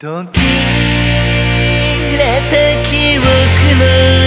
途切れて記憶の